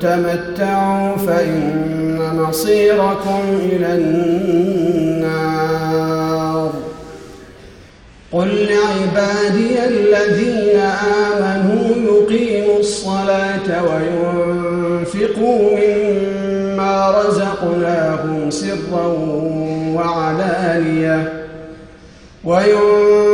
تمتعوا فإن مصيركم إلى النار. قل لعبادي الذين آمنوا يقيموا الصلاة وينفقوا مما رزقناهم سرا وعلانية. وينفقوا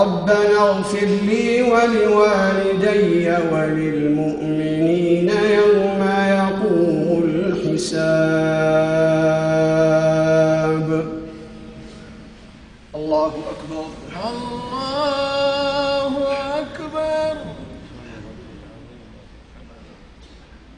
ربنا اغفر لي ولوالدي وللمؤمنين يوم يقوم الحساب. الله أكبر. الله